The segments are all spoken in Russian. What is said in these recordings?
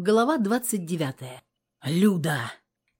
Глава 29. Люда.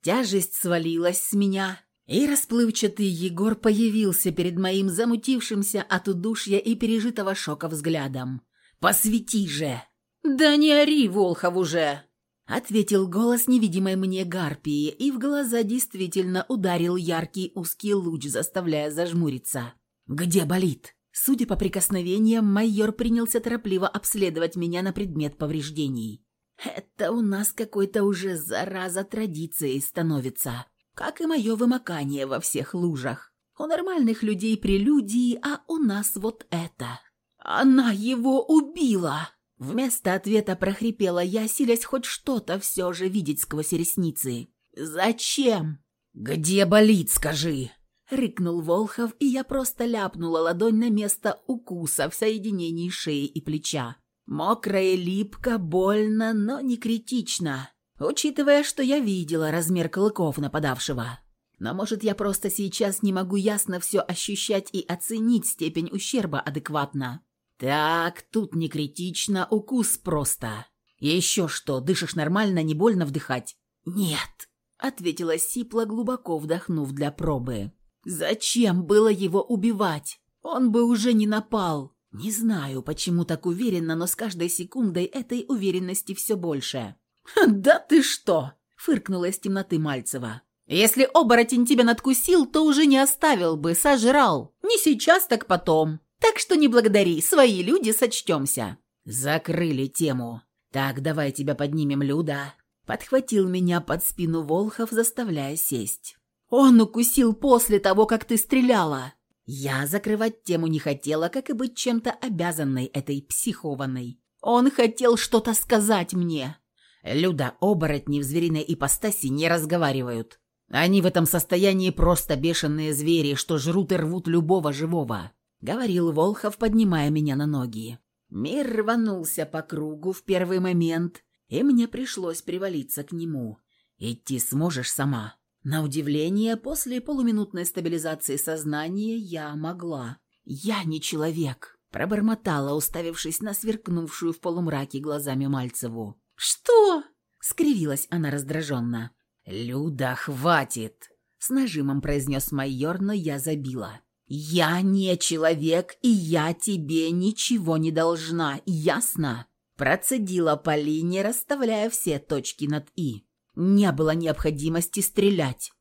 Тяжесть свалилась с меня, и расплывчатый Егор появился перед моим замутившимся от удушья и пережитого шока взглядом. «Посвети же!» «Да не ори, Волхов, уже!» Ответил голос невидимой мне гарпии, и в глаза действительно ударил яркий узкий луч, заставляя зажмуриться. «Где болит?» Судя по прикосновениям, майор принялся торопливо обследовать меня на предмет повреждений. Это у нас какой-то уже зараза традицией становится, как и мое вымокание во всех лужах. У нормальных людей прелюдии, а у нас вот это. Она его убила! Вместо ответа прохрипела я, силясь хоть что-то все же видеть сквозь ресницы. «Зачем?» «Где болит, скажи?» Рыкнул Волхов, и я просто ляпнула ладонь на место укуса в соединении шеи и плеча. Мокрая, липко, больно, но не критично, учитывая, что я видела размер клыков нападавшего. Но, может, я просто сейчас не могу ясно все ощущать и оценить степень ущерба адекватно. Так, тут не критично, укус просто. Еще что, дышишь нормально, не больно вдыхать? Нет, ответила Сипла, глубоко вдохнув для пробы. Зачем было его убивать? Он бы уже не напал. Не знаю, почему так уверенно, но с каждой секундой этой уверенности все больше. «Да ты что!» – фыркнула из темноты Мальцева. «Если оборотень тебя надкусил, то уже не оставил бы, сожрал. Не сейчас, так потом. Так что не благодари, свои люди сочтемся». Закрыли тему. «Так, давай тебя поднимем, Люда». Подхватил меня под спину Волхов, заставляя сесть. «Он укусил после того, как ты стреляла. Я закрывать тему не хотела, как и быть чем-то обязанной этой психованной. Он хотел что-то сказать мне. Люда, оборотни в звериной ипостаси не разговаривают. Они в этом состоянии просто бешеные звери, что жрут и рвут любого живого», — говорил Волхов, поднимая меня на ноги. Мир рванулся по кругу в первый момент, и мне пришлось привалиться к нему. «Идти сможешь сама?» На удивление, после полуминутной стабилизации сознания я могла. «Я не человек», – пробормотала, уставившись на сверкнувшую в полумраке глазами Мальцеву. «Что?» – скривилась она раздраженно. «Люда, хватит!» – с нажимом произнес майор, но я забила. «Я не человек, и я тебе ничего не должна, ясно?» Процедила Полине, расставляя все точки над «и». Не было необходимости стрелять.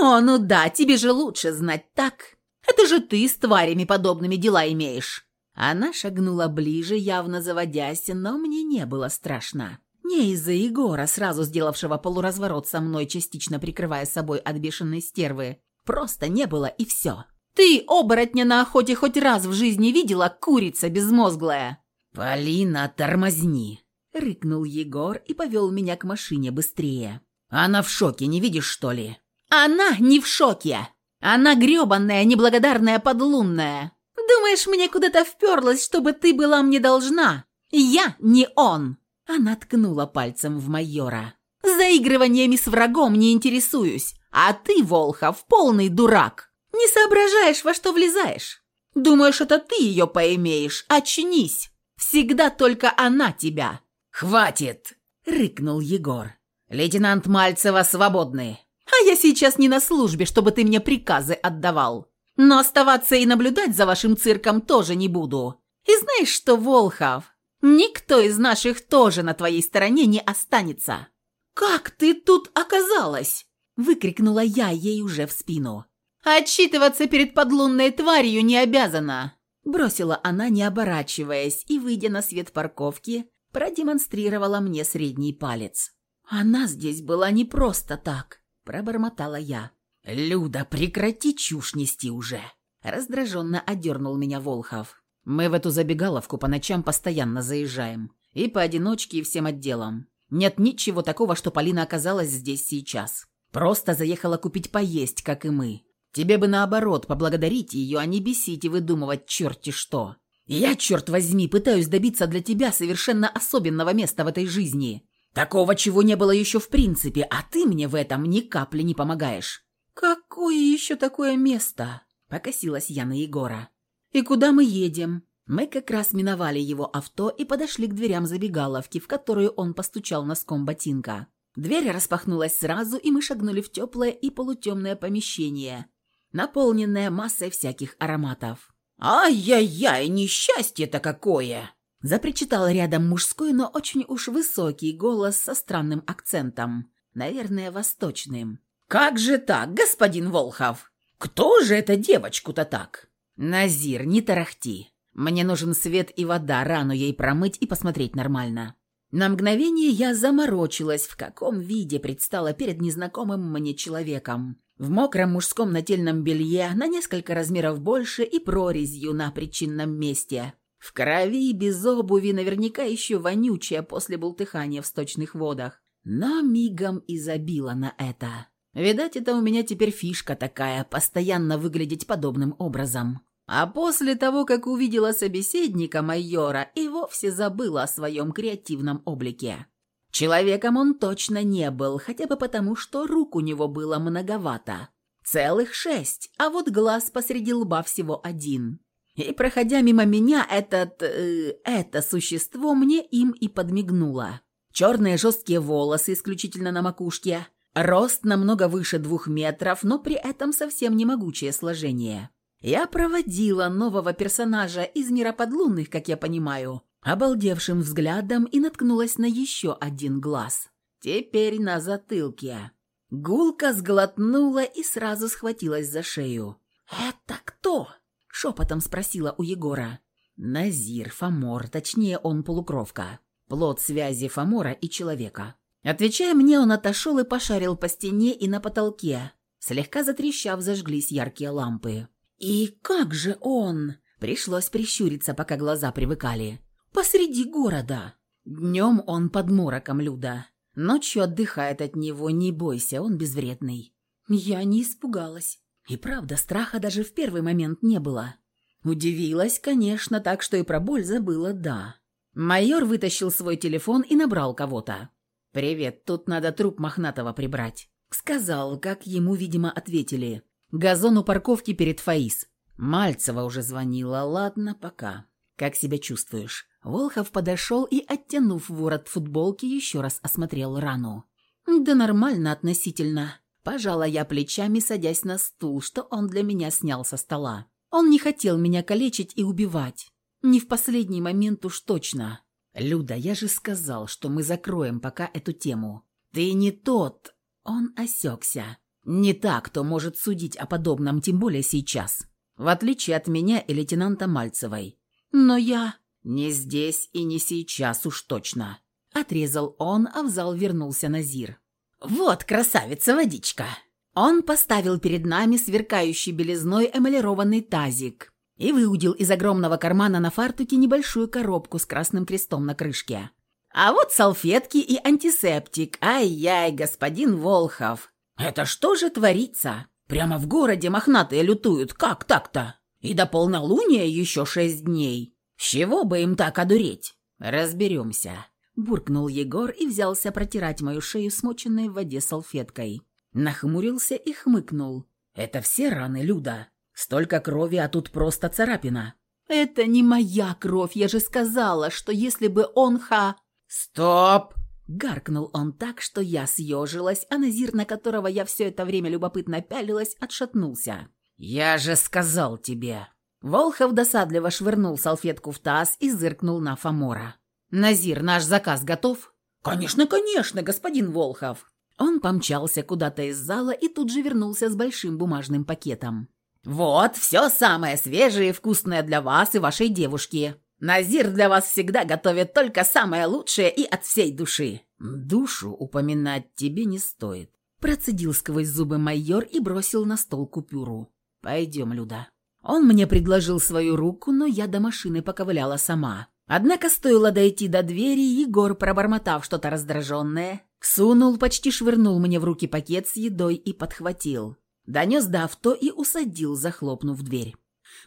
«О, ну да, тебе же лучше знать, так? Это же ты с тварями подобными дела имеешь». Она шагнула ближе, явно заводясь, но мне не было страшно. Не из-за Егора, сразу сделавшего полуразворот со мной, частично прикрывая собой от бешеной стервы. Просто не было и все. «Ты, оборотня на охоте, хоть раз в жизни видела, курица безмозглая?» «Полина, тормозни!» — рыкнул Егор и повел меня к машине быстрее. «Она в шоке, не видишь, что ли?» «Она не в шоке! Она грёбаная, неблагодарная подлунная! Думаешь, мне куда-то вперлась, чтобы ты была мне должна? Я не он!» Она ткнула пальцем в майора. «Заигрываниями с врагом не интересуюсь, а ты, Волхов, полный дурак! Не соображаешь, во что влезаешь! Думаешь, это ты ее поимеешь? Очнись! Всегда только она тебя!» «Хватит!» — рыкнул Егор. «Лейтенант Мальцева свободны!» «А я сейчас не на службе, чтобы ты мне приказы отдавал. Но оставаться и наблюдать за вашим цирком тоже не буду. И знаешь что, Волхов, никто из наших тоже на твоей стороне не останется». «Как ты тут оказалась?» — выкрикнула я ей уже в спину. «Отчитываться перед подлунной тварью не обязана!» Бросила она, не оборачиваясь, и, выйдя на свет парковки, продемонстрировала мне средний палец. «Она здесь была не просто так», – пробормотала я. «Люда, прекрати чушь нести уже!» Раздраженно одернул меня Волхов. «Мы в эту забегаловку по ночам постоянно заезжаем. И поодиночке, и всем отделом. Нет ничего такого, что Полина оказалась здесь сейчас. Просто заехала купить поесть, как и мы. Тебе бы наоборот поблагодарить ее, а не бесить и выдумывать черти что. Я, черт возьми, пытаюсь добиться для тебя совершенно особенного места в этой жизни. Такого, чего не было еще в принципе, а ты мне в этом ни капли не помогаешь». «Какое еще такое место?» – покосилась я на Егора. «И куда мы едем?» Мы как раз миновали его авто и подошли к дверям забегаловки, в которую он постучал носком ботинка. Дверь распахнулась сразу, и мы шагнули в теплое и полутемное помещение, наполненное массой всяких ароматов. «Ай-яй-яй, несчастье-то какое!» Запричитал рядом мужской, но очень уж высокий голос со странным акцентом, наверное, восточным. «Как же так, господин Волхов? Кто же эта девочку-то так?» «Назир, не тарахти. Мне нужен свет и вода, рану ей промыть и посмотреть нормально». На мгновение я заморочилась, в каком виде предстала перед незнакомым мне человеком. В мокром мужском нательном белье, на несколько размеров больше и прорезью на причинном месте. В крови, без обуви, наверняка еще вонючая после бултыхания в сточных водах. Но мигом и забила на это. Видать, это у меня теперь фишка такая, постоянно выглядеть подобным образом. А после того, как увидела собеседника майора, и вовсе забыла о своем креативном облике. Человеком он точно не был, хотя бы потому, что рук у него было многовато. Целых шесть, а вот глаз посреди лба всего один. И, проходя мимо меня, этот... Э, это существо мне им и подмигнуло. Черные жесткие волосы исключительно на макушке, рост намного выше двух метров, но при этом совсем не могучее сложение. Я проводила нового персонажа из мира подлунных, как я понимаю, обалдевшим взглядом и наткнулась на еще один глаз. Теперь на затылке. Гулка сглотнула и сразу схватилась за шею. «Это кто?» – шепотом спросила у Егора. «Назир, Фомор, точнее он полукровка. Плод связи Фомора и человека». Отвечая мне, он отошел и пошарил по стене и на потолке. Слегка затрещав, зажглись яркие лампы. «И как же он?» Пришлось прищуриться, пока глаза привыкали. «Посреди города!» Днем он под мороком, Люда. Ночью отдыхает от него, не бойся, он безвредный. Я не испугалась. И правда, страха даже в первый момент не было. Удивилась, конечно, так что и про боль забыла, да. Майор вытащил свой телефон и набрал кого-то. «Привет, тут надо труп Мохнатого прибрать», — сказал, как ему, видимо, ответили. Газон у парковки перед Фаис. Мальцева уже звонила. Ладно, пока. Как себя чувствуешь? Волхов подошел и, оттянув ворот футболки, еще раз осмотрел рану. Да нормально относительно. Пожала я плечами, садясь на стул, что он для меня снял со стола. Он не хотел меня калечить и убивать. Не в последний момент уж точно. «Люда, я же сказал, что мы закроем пока эту тему. Ты не тот...» Он осекся. Не так, кто может судить о подобном, тем более сейчас. В отличие от меня и лейтенанта Мальцевой. Но я... Не здесь и не сейчас уж точно. Отрезал он, а в зал вернулся Назир. «Вот, красавица водичка!» Он поставил перед нами сверкающий белизной эмалированный тазик и выудил из огромного кармана на фартуке небольшую коробку с красным крестом на крышке. «А вот салфетки и антисептик. Ай-яй, господин Волхов, это что же творится? Прямо в городе мохнатые лютуют, как так-то? И до полнолуния еще шесть дней. С чего бы им так одуреть? Разберемся. Буркнул Егор и взялся протирать мою шею, смоченной в воде салфеткой. Нахмурился и хмыкнул. «Это все раны, Люда. Столько крови, а тут просто царапина». «Это не моя кровь, я же сказала, что если бы он ха...» «Стоп!» Гаркнул он так, что я съежилась, а Назир, на которого я все это время любопытно пялилась, отшатнулся. «Я же сказал тебе!» Волхов досадливо швырнул салфетку в таз и зыркнул на Фомора. «Назир, наш заказ готов?» «Конечно, конечно, господин Волхов!» Он помчался куда-то из зала и тут же вернулся с большим бумажным пакетом. «Вот, все самое свежее и вкусное для вас и вашей девушки. Назир для вас всегда готовит только самое лучшее и от всей души». «Душу упоминать тебе не стоит», – процедил сквозь зубы майор и бросил на стол купюру. «Пойдем, Люда». Он мне предложил свою руку, но я до машины поковыляла сама. Однако стоило дойти до двери, Егор, пробормотав что-то раздраженное, сунул, почти швырнул мне в руки пакет с едой и подхватил. Донес до авто и усадил, захлопнув дверь.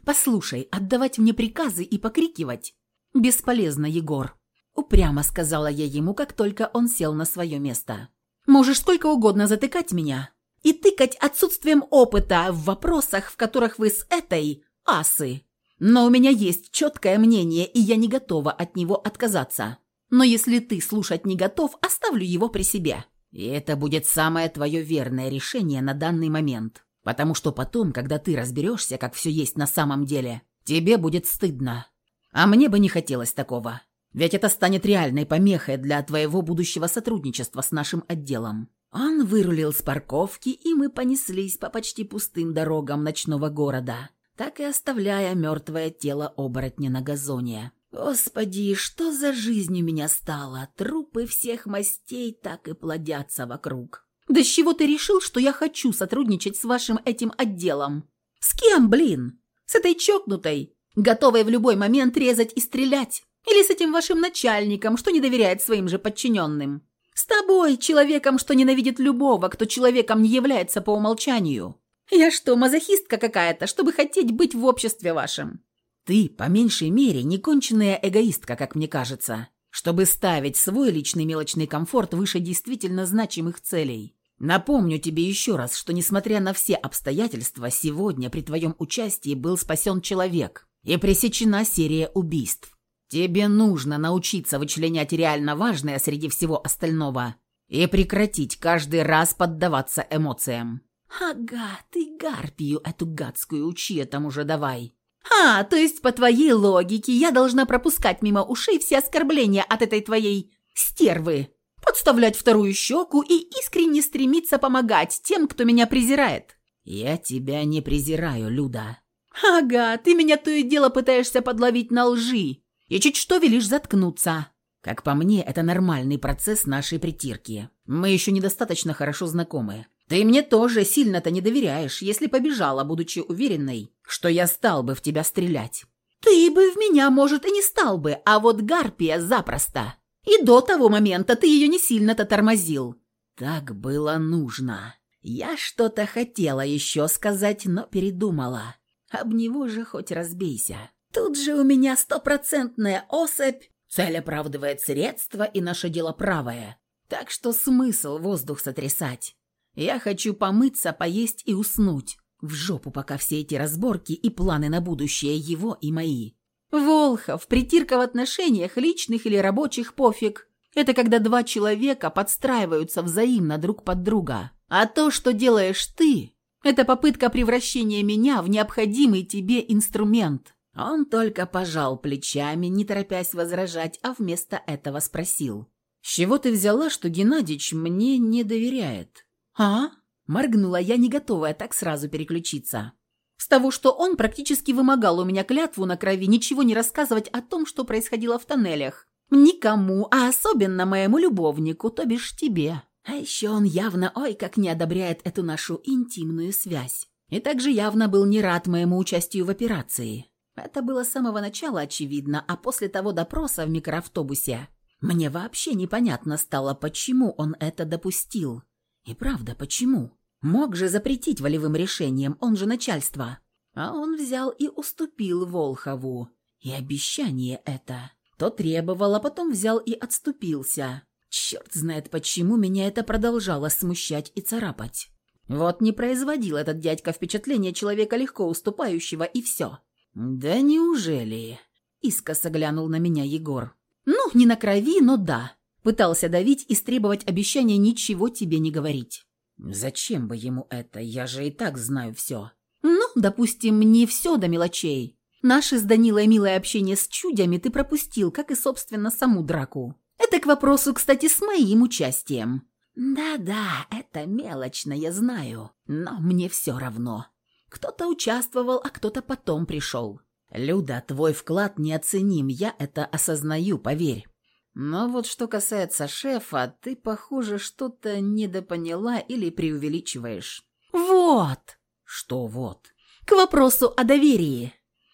«Послушай, отдавать мне приказы и покрикивать бесполезно, Егор», упрямо сказала я ему, как только он сел на свое место. «Можешь сколько угодно затыкать меня и тыкать отсутствием опыта в вопросах, в которых вы с этой асы. Но у меня есть четкое мнение, и я не готова от него отказаться. Но если ты слушать не готов, оставлю его при себе. И это будет самое твое верное решение на данный момент. Потому что потом, когда ты разберешься, как все есть на самом деле, тебе будет стыдно. А мне бы не хотелось такого. Ведь это станет реальной помехой для твоего будущего сотрудничества с нашим отделом. Он вырулил с парковки, и мы понеслись по почти пустым дорогам ночного города, так и оставляя мертвое тело оборотня на газоне. Господи, что за жизнь у меня стала? Трупы всех мастей так и плодятся вокруг. Да с чего ты решил, что я хочу сотрудничать с вашим этим отделом? С кем, блин? С этой чокнутой, готовой в любой момент резать и стрелять? Или с этим вашим начальником, что не доверяет своим же подчиненным? С тобой, человеком, что ненавидит любого, кто человеком не является по умолчанию. Я что, мазохистка какая-то, чтобы хотеть быть в обществе вашем? Ты, по меньшей мере, не конченная эгоистка, как мне кажется, чтобы ставить свой личный мелочный комфорт выше действительно значимых целей. Напомню тебе еще раз, что несмотря на все обстоятельства, сегодня при твоем участии был спасен человек и пресечена серия убийств. Тебе нужно научиться вычленять реально важное среди всего остального и прекратить каждый раз поддаваться эмоциям. Ага, ты гарпию эту гадскую учи этому же давай. А, то есть по твоей логике я должна пропускать мимо ушей все оскорбления от этой твоей стервы, подставлять вторую щеку и искренне стремиться помогать тем, кто меня презирает. Я тебя не презираю, Люда. Ага, ты меня то и дело пытаешься подловить на лжи и чуть что велишь заткнуться. Как по мне, это нормальный процесс нашей притирки. Мы еще недостаточно хорошо знакомы. Ты мне тоже сильно-то не доверяешь, если побежала, будучи уверенной, что я стал бы в тебя стрелять. Ты бы в меня, может, и не стал бы, а вот Гарпия запросто. И до того момента ты ее не сильно-то тормозил. Так было нужно. Я что-то хотела еще сказать, но передумала. Об него же хоть разбейся. Тут же у меня стопроцентная особь, цель оправдывает средства, и наше дело правое. Так что смысл воздух сотрясать. Я хочу помыться, поесть и уснуть. В жопу пока все эти разборки и планы на будущее его и мои. Волхов, притирка в отношениях, личных или рабочих, пофиг. Это когда два человека подстраиваются взаимно друг под друга. А то, что делаешь ты, это попытка превращения меня в необходимый тебе инструмент. Он только пожал плечами, не торопясь возражать, а вместо этого спросил. «С чего ты взяла, что Геннадич мне не доверяет?» «А?» – моргнула я, не готовая так сразу переключиться. «С того, что он практически вымогал у меня клятву на крови ничего не рассказывать о том, что происходило в тоннелях. Никому, а особенно моему любовнику, то бишь тебе. А еще он явно, ой, как не одобряет эту нашу интимную связь. И также явно был не рад моему участию в операции. Это было с самого начала очевидно, а после того допроса в микроавтобусе мне вообще непонятно стало, почему он это допустил. И правда, почему? Мог же запретить волевым решением, он же начальство. А он взял и уступил Волхову. И обещание это. То требовал, а потом взял и отступился. Черт знает, почему меня это продолжало смущать и царапать. Вот не производил этот дядька впечатление человека легко уступающего, и все. «Да неужели?» — искоса глянул на меня Егор. «Ну, не на крови, но да». Пытался давить и требовать обещания ничего тебе не говорить. «Зачем бы ему это? Я же и так знаю все». «Ну, допустим, не все до мелочей. Наше с Данилой милое общение с чудями ты пропустил, как и, собственно, саму драку. Это к вопросу, кстати, с моим участием». «Да-да, это мелочно, я знаю, но мне все равно. Кто-то участвовал, а кто-то потом пришел. Люда, твой вклад неоценим, я это осознаю, поверь. Но вот что касается шефа, ты, похоже, что-то недопоняла или преувеличиваешь. Вот! Что вот? К вопросу о доверии.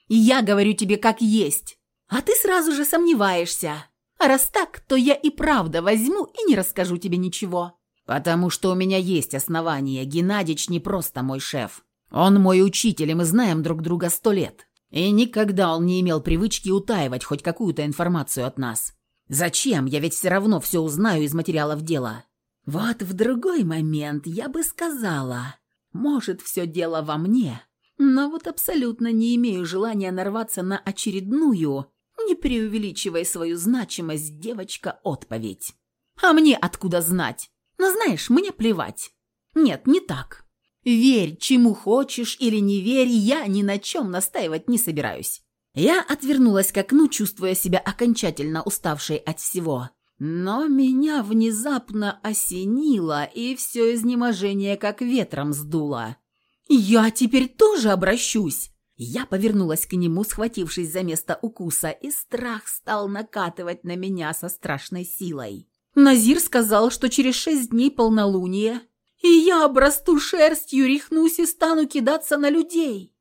Я говорю тебе как есть, а ты сразу же сомневаешься. А раз так, то я и правда возьму и не расскажу тебе ничего. Потому что у меня есть основания. Геннадич не просто мой шеф. Он мой учитель, и мы знаем друг друга сто лет. И никогда он не имел привычки утаивать хоть какую-то информацию от нас. Зачем? Я ведь все равно все узнаю из материалов дела. Вот в другой момент я бы сказала, может, все дело во мне. Но вот абсолютно не имею желания нарваться на очередную, не преувеличивая свою значимость, девочка-отповедь. А мне откуда знать? Но знаешь, мне плевать. Нет, не так. Верь, чему хочешь или не верь, я ни на чем настаивать не собираюсь. Я отвернулась к окну, чувствуя себя окончательно уставшей от всего. Но меня внезапно осенило, и все изнеможение как ветром сдуло. «Я теперь тоже обращусь!» Я повернулась к нему, схватившись за место укуса, и страх стал накатывать на меня со страшной силой. Назир сказал, что через шесть дней полнолуние, и я обрасту шерстью, рехнусь и стану кидаться на людей.